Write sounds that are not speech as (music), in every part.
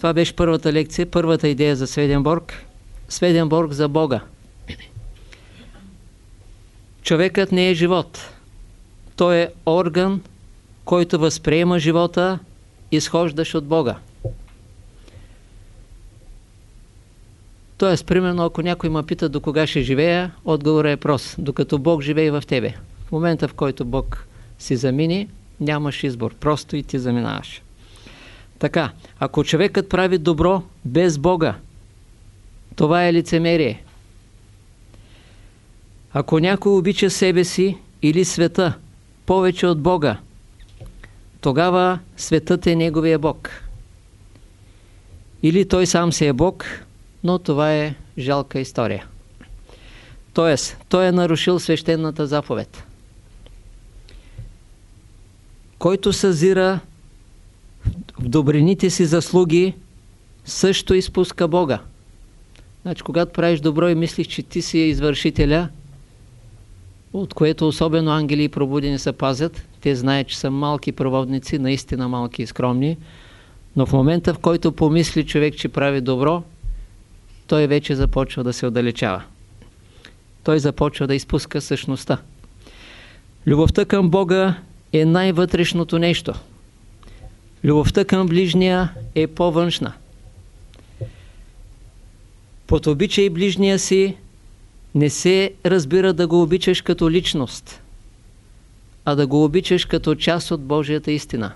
Това беше първата лекция, първата идея за Сведенборг. Сведенборг за Бога. Човекът не е живот. Той е орган, който възприема живота, изхождащ от Бога. Тоест, примерно, ако някой ме пита до кога ще живея, отговорът е прост. Докато Бог живее в тебе. В момента, в който Бог си замини, нямаш избор. Просто и ти заминаваш. Така, ако човекът прави добро без Бога, това е лицемерие. Ако някой обича себе си или света повече от Бога, тогава светът е неговия Бог. Или той сам си е Бог, но това е жалка история. Тоест, той е нарушил свещената заповед. Който съзира добрините си заслуги, също изпуска Бога. Значи, когато правиш добро и мислиш, че ти си извършителя, от което особено ангели и пробудени се пазят, те знаят, че са малки проводници, наистина малки и скромни, но в момента, в който помисли човек, че прави добро, той вече започва да се отдалечава. Той започва да изпуска същността. Любовта към Бога е най-вътрешното нещо. Любовта към ближния е по-външна. Под обичай ближния си не се разбира да го обичаш като личност, а да го обичаш като част от Божията истина,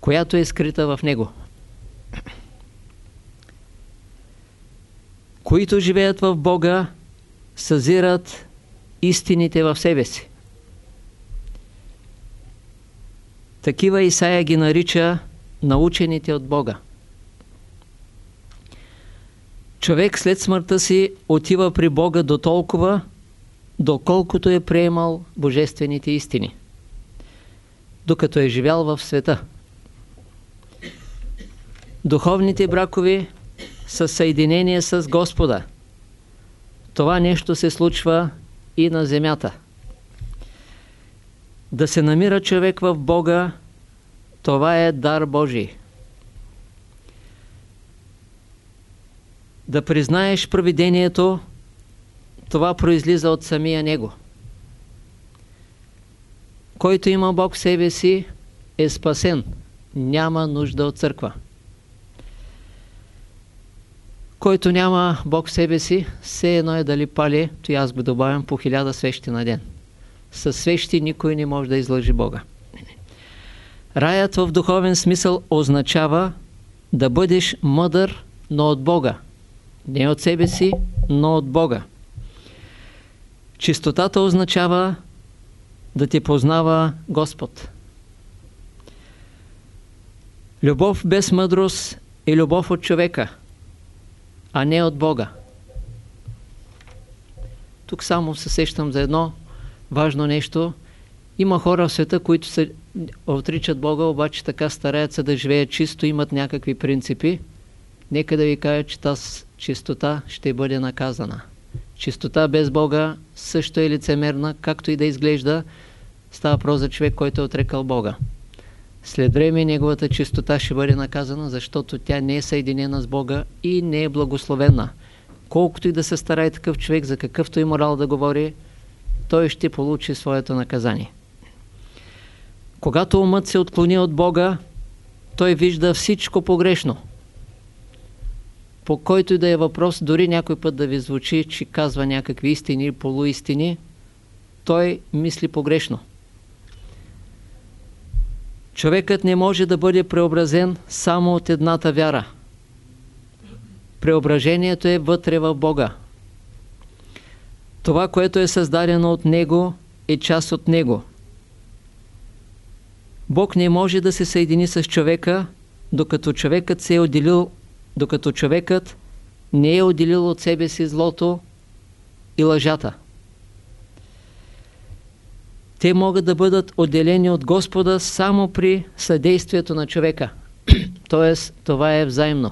която е скрита в него. Които живеят в Бога, съзират истините в себе си. Такива Исаия ги нарича научените от Бога. Човек след смъртта си отива при Бога до толкова, доколкото е приемал божествените истини, докато е живял в света. Духовните бракови са съединение с Господа. Това нещо се случва и на земята. Да се намира човек в Бога, това е дар Божий. Да признаеш провидението, това произлиза от самия Него. Който има Бог в себе си, е спасен. Няма нужда от църква. Който няма Бог в себе си, все едно е дали пали, то аз го добавям по хиляда свещи на ден. С свещи никой не може да излъжи Бога. Раят в духовен смисъл означава да бъдеш мъдър, но от Бога. Не от себе си, но от Бога. Чистотата означава да ти познава Господ. Любов без мъдрост е любов от човека, а не от Бога. Тук само се сещам за едно важно нещо. Има хора в света, които се отричат Бога, обаче така стараят се да живеят чисто, имат някакви принципи. Нека да ви кажа, че тази чистота ще бъде наказана. Чистота без Бога също е лицемерна, както и да изглежда, става про за човек, който е отрекал Бога. След време неговата чистота ще бъде наказана, защото тя не е съединена с Бога и не е благословена. Колкото и да се старае такъв човек, за какъвто и морал да говори, той ще получи своето наказание. Когато умът се отклони от Бога, той вижда всичко погрешно. По който и да е въпрос, дори някой път да ви звучи, че казва някакви истини или полуистини, той мисли погрешно. Човекът не може да бъде преобразен само от едната вяра. Преображението е вътре в Бога. Това, което е създадено от Него, е част от Него. Бог не може да се съедини с човека, докато човекът се е отделил, докато човекът не е отделил от себе си злото и лъжата. Те могат да бъдат отделени от Господа само при съдействието на човека. (clears throat) Тоест, това е взаимно.